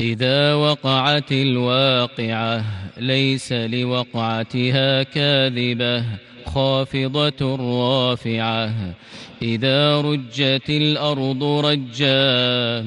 إذا وقعت الواقعة ليس لوقعتها كاذبة خافضة رافعة. إذا رجت الأرض رجا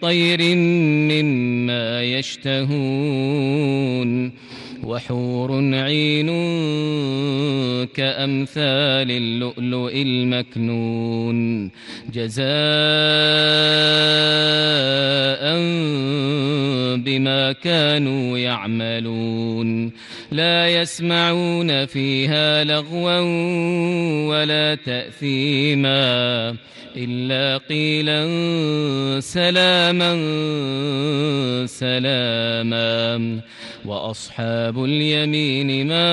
طير مما يشتهون وحور عين كأمثال اللؤلؤ المكنون جزاء بما كانوا يعملون لا يسمعون فيها لغوا ولا تأثيما إلا قيلا سلاما سلاما وأصحاب اليمين ما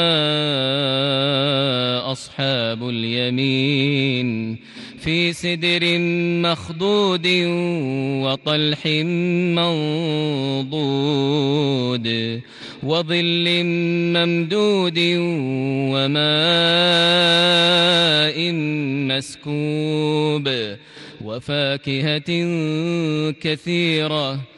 أصحاب اليمين في سدر مخضود وطلح منضود وظل ممدود وماء مسكوب وفاكهة كثيرة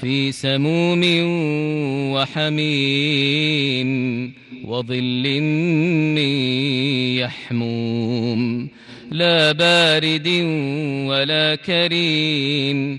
في سموم وحميم وظل من يحموم لا بارد ولا كريم